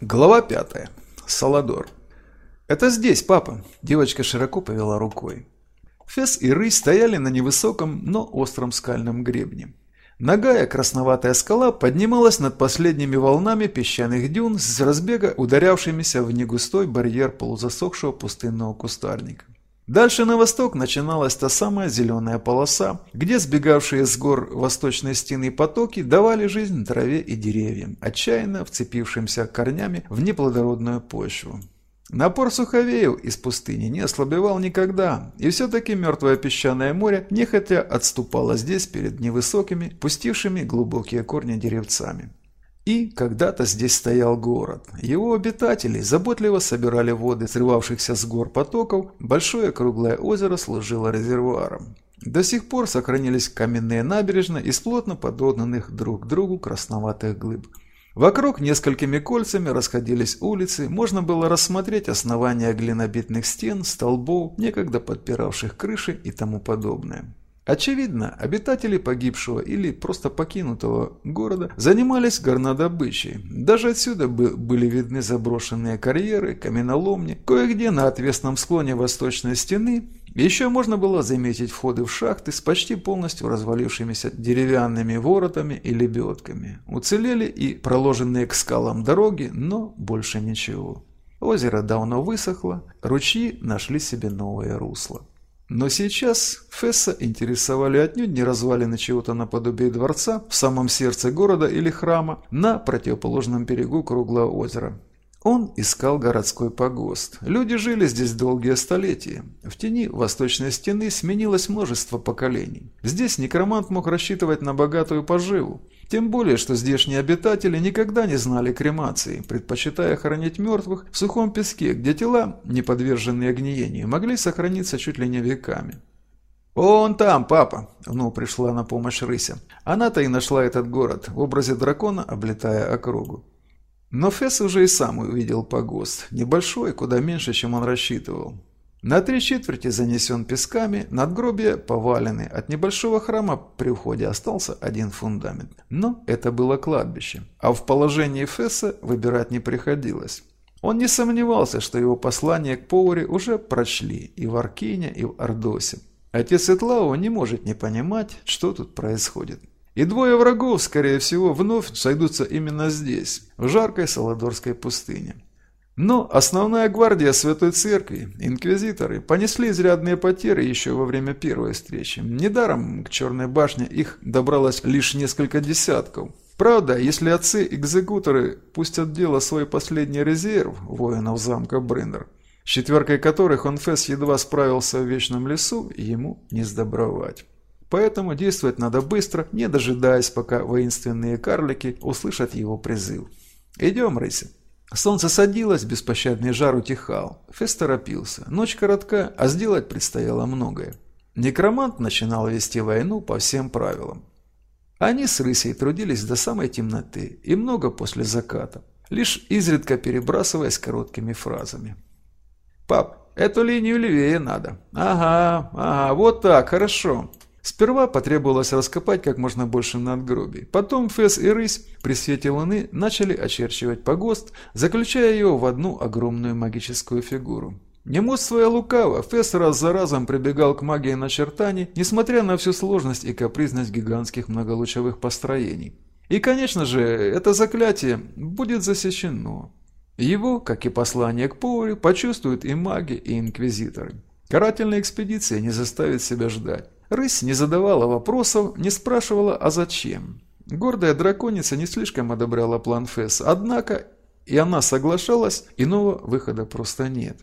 Глава пятая. Саладор. «Это здесь, папа!» – девочка широко повела рукой. Фес и рысь стояли на невысоком, но остром скальном гребне. Ногая красноватая скала поднималась над последними волнами песчаных дюн с разбега ударявшимися в негустой барьер полузасохшего пустынного кустарника. Дальше на восток начиналась та самая зеленая полоса, где сбегавшие с гор восточной стены потоки давали жизнь траве и деревьям, отчаянно вцепившимся корнями в неплодородную почву. Напор суховеев из пустыни не ослабевал никогда, и все-таки мертвое песчаное море нехотя отступало здесь перед невысокими, пустившими глубокие корни деревцами. И когда-то здесь стоял город. Его обитатели заботливо собирали воды срывавшихся с гор потоков, большое круглое озеро служило резервуаром. До сих пор сохранились каменные набережные из плотно подогнанных друг к другу красноватых глыб. Вокруг несколькими кольцами расходились улицы, можно было рассмотреть основания глинобитных стен, столбов, некогда подпиравших крыши и тому подобное. Очевидно, обитатели погибшего или просто покинутого города занимались горнодобычей. Даже отсюда были видны заброшенные карьеры, каменоломни. Кое-где на отвесном склоне восточной стены еще можно было заметить входы в шахты с почти полностью развалившимися деревянными воротами и лебедками. Уцелели и проложенные к скалам дороги, но больше ничего. Озеро давно высохло, ручьи нашли себе новое русло. Но сейчас Фесса интересовали отнюдь не развалины чего-то наподобие дворца в самом сердце города или храма на противоположном берегу круглого озера. Он искал городской погост. Люди жили здесь долгие столетия. В тени восточной стены сменилось множество поколений. Здесь некромант мог рассчитывать на богатую поживу. Тем более, что здешние обитатели никогда не знали кремации, предпочитая хоронить мертвых в сухом песке, где тела, не подверженные гниению, могли сохраниться чуть ли не веками. «Он там, папа!» – вновь пришла на помощь рыся. Она-то и нашла этот город в образе дракона, облетая округу. Но Фесс уже и сам увидел погост, небольшой, куда меньше, чем он рассчитывал. На три четверти занесен песками, надгробия повалены, от небольшого храма при входе остался один фундамент. Но это было кладбище, а в положении Фесса выбирать не приходилось. Он не сомневался, что его послание к Поуре уже прочли и в Аркине, и в Ордосе. Отец Этлау не может не понимать, что тут происходит. И двое врагов, скорее всего, вновь сойдутся именно здесь, в жаркой Саладорской пустыне. Но основная гвардия Святой Церкви, инквизиторы, понесли изрядные потери еще во время первой встречи. Недаром к Черной башне их добралось лишь несколько десятков. Правда, если отцы-экзекуторы пустят дело свой последний резерв воинов замка Брендер, с четверкой которых он Фесс едва справился в Вечном лесу, ему не сдобровать. Поэтому действовать надо быстро, не дожидаясь, пока воинственные карлики услышат его призыв. «Идем, рыся». Солнце садилось, беспощадный жар утихал. Фесс торопился. Ночь коротка, а сделать предстояло многое. Некромант начинал вести войну по всем правилам. Они с рысей трудились до самой темноты и много после заката, лишь изредка перебрасываясь короткими фразами. «Пап, эту линию левее надо». «Ага, ага, вот так, хорошо». Сперва потребовалось раскопать как можно больше надгробий. Потом Фэс и Рысь при свете луны начали очерчивать погост, заключая его в одну огромную магическую фигуру. Не мудствуя лукаво, Фесс раз за разом прибегал к магии начертаний, несмотря на всю сложность и капризность гигантских многолучевых построений. И, конечно же, это заклятие будет засечено. Его, как и послание к Поуре, почувствуют и маги, и инквизиторы. Карательная экспедиция не заставит себя ждать. Рысь не задавала вопросов, не спрашивала «а зачем?». Гордая драконица не слишком одобряла план Фесс, однако и она соглашалась, иного выхода просто нет.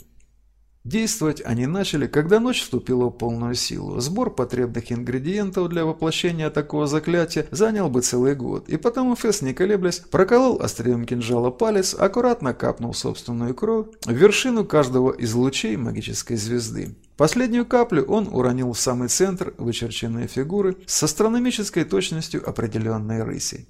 Действовать они начали, когда ночь вступила в полную силу. Сбор потребных ингредиентов для воплощения такого заклятия занял бы целый год, и потому Фесс, не колеблясь, проколол острием кинжала палец, аккуратно капнул собственную кровь в вершину каждого из лучей магической звезды. Последнюю каплю он уронил в самый центр вычерченной фигуры с астрономической точностью определенной рысей.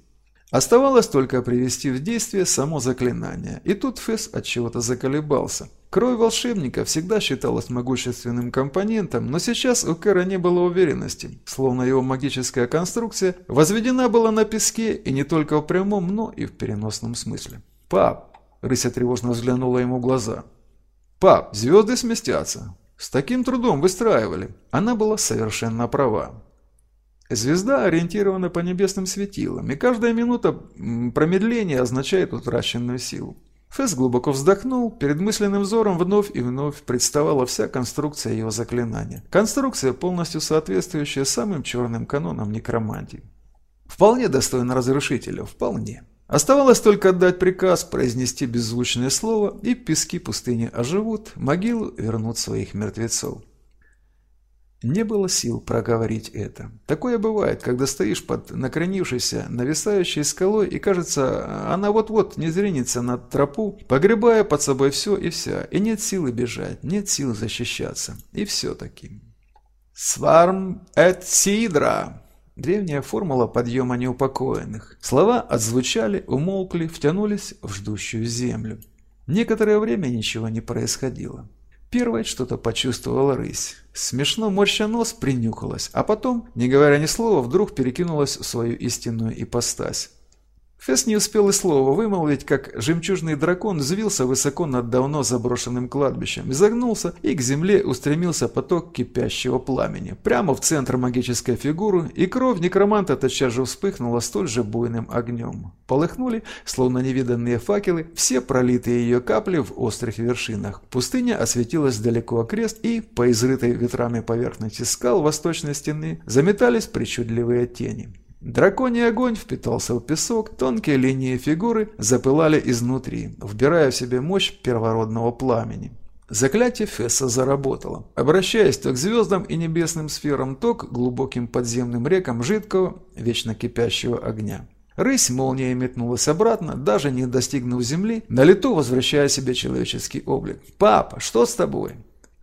Оставалось только привести в действие само заклинание, и тут Фесс от чего-то заколебался. Кровь волшебника всегда считалась могущественным компонентом, но сейчас у Кэра не было уверенности, словно его магическая конструкция возведена была на песке и не только в прямом, но и в переносном смысле. «Пап!» Рыся тревожно взглянула ему в глаза. «Пап, звезды сместятся. С таким трудом выстраивали». Она была совершенно права. Звезда ориентирована по небесным светилам, и каждая минута промедления означает утраченную силу. Фесс глубоко вздохнул, перед мысленным взором вновь и вновь представала вся конструкция его заклинания. Конструкция, полностью соответствующая самым черным канонам некромантии. Вполне достойно разрушителя, вполне. Оставалось только отдать приказ, произнести беззвучное слово, и пески пустыни оживут, могилу вернут своих мертвецов. Не было сил проговорить это. Такое бывает, когда стоишь под накренившейся, нависающей скалой, и кажется, она вот-вот не зринется над тропу, погребая под собой все и вся, и нет силы бежать, нет сил защищаться. И все-таки. «Сварм эт сидра!» Древняя формула подъема неупокоенных. Слова отзвучали, умолкли, втянулись в ждущую землю. Некоторое время ничего не происходило. Первой что-то почувствовала рысь. Смешно морща нос принюхалась, а потом, не говоря ни слова, вдруг перекинулась в свою истинную ипостась. Фесс не успел и слова вымолвить, как жемчужный дракон взвился высоко над давно заброшенным кладбищем, изогнулся и к земле устремился поток кипящего пламени, прямо в центр магической фигуры, и кровь некроманта тотчас же вспыхнула столь же буйным огнем. Полыхнули, словно невиданные факелы, все пролитые ее капли в острых вершинах. Пустыня осветилась далеко окрест, и по изрытой ветрами поверхности скал восточной стены заметались причудливые тени. Драконий огонь впитался в песок, тонкие линии фигуры запылали изнутри, вбирая в себе мощь первородного пламени. Заклятие Фесса заработало, обращаясь то к звездам и небесным сферам, то к глубоким подземным рекам жидкого, вечно кипящего огня. Рысь молнией метнулась обратно, даже не достигнув земли, на лету возвращая себе человеческий облик. «Папа, что с тобой?»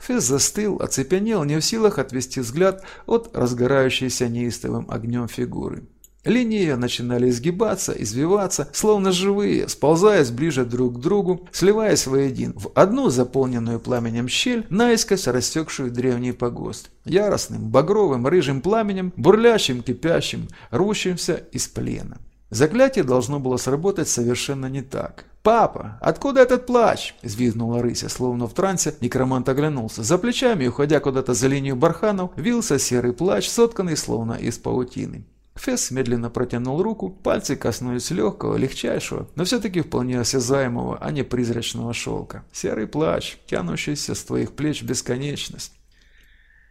Фесс застыл, оцепенел, не в силах отвести взгляд от разгорающейся неистовым огнем фигуры. Линии начинали изгибаться, извиваться, словно живые, сползаясь ближе друг к другу, сливаясь воедино в одну заполненную пламенем щель, наискось растекшую древний погост. Яростным, багровым, рыжим пламенем, бурлящим, кипящим, рвущимся из плена. Заклятие должно было сработать совершенно не так. «Папа, откуда этот плач?» – взвизгнула рыся, словно в трансе. Некромант оглянулся. За плечами, уходя куда-то за линию барханов, вился серый плач, сотканный словно из паутины. Фесс медленно протянул руку, пальцы коснулись легкого, легчайшего, но все-таки вполне осязаемого, а не призрачного шелка. Серый плач, тянущийся с твоих плеч в бесконечность.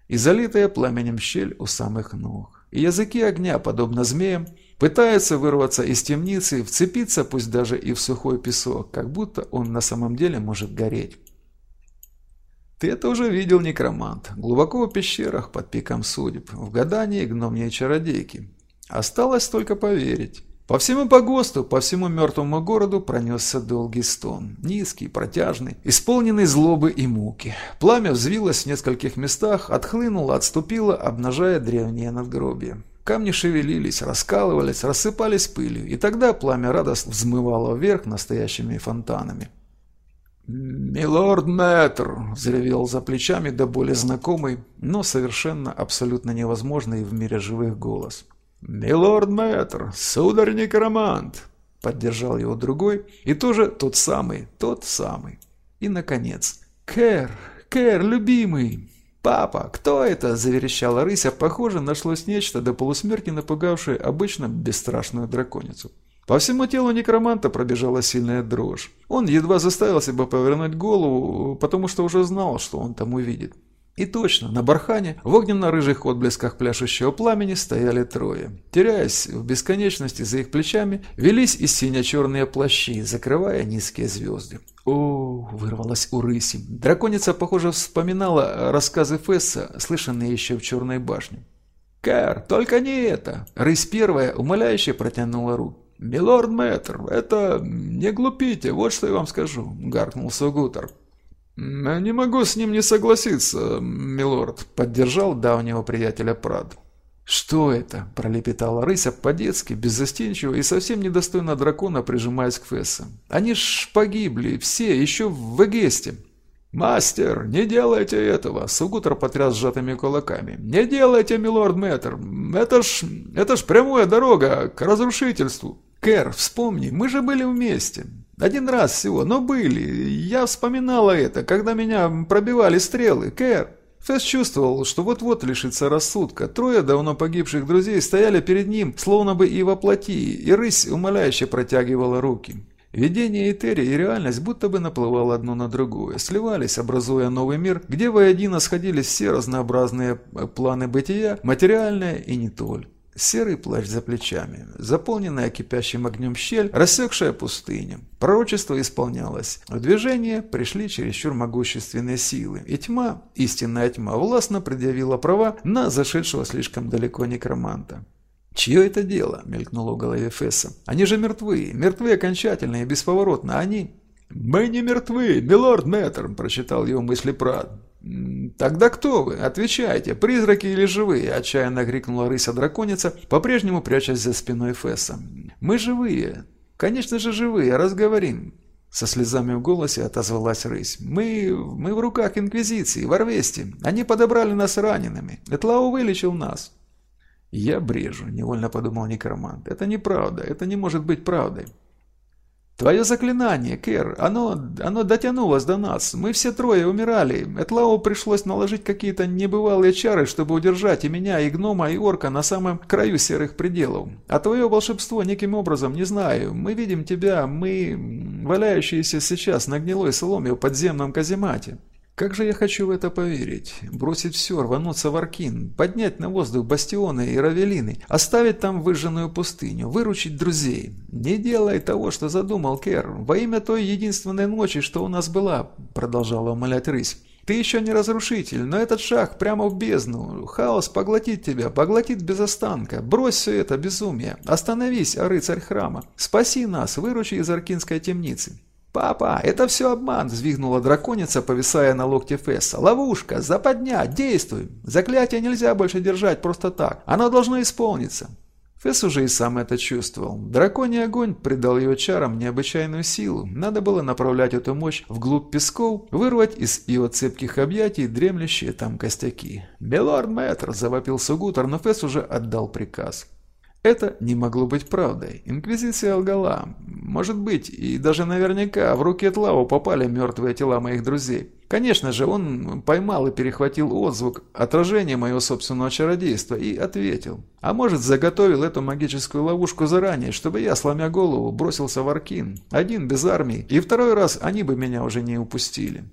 И залитая пламенем щель у самых ног. И языки огня, подобно змеям, пытаются вырваться из темницы, вцепиться пусть даже и в сухой песок, как будто он на самом деле может гореть. Ты это уже видел, некромант, глубоко в пещерах под пиком судеб, в гадании гномьей чародейки. Осталось только поверить. По всему погосту, по всему мертвому городу пронесся долгий стон, низкий, протяжный, исполненный злобы и муки. Пламя взвилось в нескольких местах, отхлынуло, отступило, обнажая древние надгробия. Камни шевелились, раскалывались, рассыпались пылью, и тогда пламя радостно взмывало вверх настоящими фонтанами. «Милорд Мэтр!» – взревел за плечами до боли знакомый, но совершенно абсолютно невозможный в мире живых голос. «Милорд Мэтр, сударь-некромант!» Поддержал его другой, и тоже тот самый, тот самый. И, наконец, «Кэр, Кэр, любимый!» «Папа, кто это?» – заверещала рыся. Похоже, нашлось нечто до полусмерти напугавшее обычно бесстрашную драконицу. По всему телу некроманта пробежала сильная дрожь. Он едва заставил себя повернуть голову, потому что уже знал, что он там увидит. И точно, на бархане, в огненно-рыжих отблесках пляшущего пламени стояли трое. Теряясь в бесконечности за их плечами, велись и сине-черные плащи, закрывая низкие звезды. О, вырвалась у рыси. Драконица, похоже, вспоминала рассказы Фесса, слышанные еще в Черной башне. «Кэр, только не это!» Рысь первая умоляюще протянула руку. «Милорд Мэтр, это... не глупите, вот что я вам скажу», — гаркнул Сугутер. «Не могу с ним не согласиться, милорд», — поддержал давнего приятеля Прад. «Что это?» – пролепетала рыся по-детски, беззастенчиво и совсем недостойно дракона, прижимаясь к Фесса. «Они ж погибли, все, еще в Эгесте». «Мастер, не делайте этого!» – Сугутер потряс сжатыми кулаками. «Не делайте, милорд Мэтр! Это ж... это ж прямая дорога к разрушительству!» «Кэр, вспомни, мы же были вместе!» Один раз всего, но были. Я вспоминала это, когда меня пробивали стрелы, Кэр. Фесс чувствовал, что вот-вот лишится рассудка. Трое давно погибших друзей стояли перед ним, словно бы и воплоти, и рысь умоляюще протягивала руки. Видение Этери и реальность будто бы наплывало одно на другое, сливались, образуя новый мир, где воедино сходились все разнообразные планы бытия, материальное и не только. Серый плащ за плечами, заполненная кипящим огнем щель, рассекшая пустыню. Пророчество исполнялось. В движение пришли чересчур могущественные силы, и тьма, истинная тьма, властно предъявила права на зашедшего слишком далеко некроманта. «Чье это дело?» – мелькнуло в голове Фесса. «Они же мертвы, мертвы окончательно и бесповоротно, они...» «Мы не мертвы, милорд Мэттер», – прочитал его мысли Прат. «Тогда кто вы? Отвечайте, призраки или живые?» – отчаянно крикнула рыся-драконица, по-прежнему прячась за спиной Фесса. «Мы живые. Конечно же живые, разговорим». Со слезами в голосе отозвалась рысь. «Мы... мы в руках Инквизиции, в Орвесте. Они подобрали нас ранеными. Этлау вылечил нас». «Я брежу», – невольно подумал некромант. «Это неправда. Это не может быть правдой». «Твое заклинание, Кэр, оно, оно дотянулось до нас. Мы все трое умирали. Этлау пришлось наложить какие-то небывалые чары, чтобы удержать и меня, и гнома, и орка на самом краю серых пределов. А твое волшебство неким образом, не знаю. Мы видим тебя, мы валяющиеся сейчас на гнилой соломе в подземном каземате. Как же я хочу в это поверить. Бросить все, рвануться в Аркин, поднять на воздух бастионы и равелины, оставить там выжженную пустыню, выручить друзей. Не делай того, что задумал Кер. Во имя той единственной ночи, что у нас была, продолжала умолять рысь. Ты еще не разрушитель, но этот шаг прямо в бездну. Хаос поглотит тебя, поглотит без останка. Брось все это безумие. Остановись, о рыцарь храма. Спаси нас, выручи из Аркинской темницы. «Папа, это все обман!» – взвигнула драконица, повисая на локте Фесса. «Ловушка! Западня! Действуй! Заклятие нельзя больше держать просто так! Оно должно исполниться!» Фесс уже и сам это чувствовал. Драконий огонь придал ее чарам необычайную силу. Надо было направлять эту мощь вглубь песков, вырвать из его цепких объятий дремлющие там костяки. «Милорд Мэтр!» – завопил Сугутер, но Фесс уже отдал приказ. Это не могло быть правдой. Инквизиция лгала. Может быть, и даже наверняка в руки Тлау попали мертвые тела моих друзей. Конечно же, он поймал и перехватил отзвук, отражение моего собственного чародейства и ответил. А может, заготовил эту магическую ловушку заранее, чтобы я, сломя голову, бросился в Аркин. Один без армии, и второй раз они бы меня уже не упустили.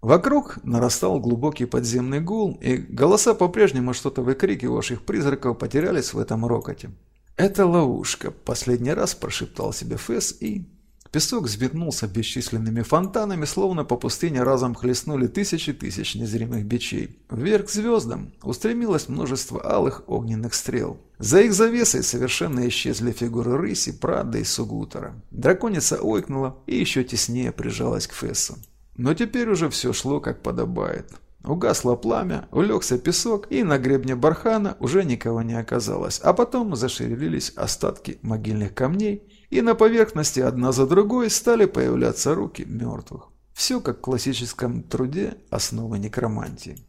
Вокруг нарастал глубокий подземный гул, и голоса по-прежнему что-то выкрикивавших призраков потерялись в этом рокоте. «Это ловушка», – последний раз прошептал себе Фэс и... Песок взметнулся бесчисленными фонтанами, словно по пустыне разом хлестнули тысячи тысяч незримых бичей. Вверх к звездам устремилось множество алых огненных стрел. За их завесой совершенно исчезли фигуры рыси, Прада и Сугутера. Драконица ойкнула и еще теснее прижалась к Фессу. Но теперь уже все шло как подобает. Угасло пламя, улегся песок, и на гребне бархана уже никого не оказалось. А потом зашевелились остатки могильных камней, и на поверхности одна за другой стали появляться руки мертвых. Все как в классическом труде основы некромантии.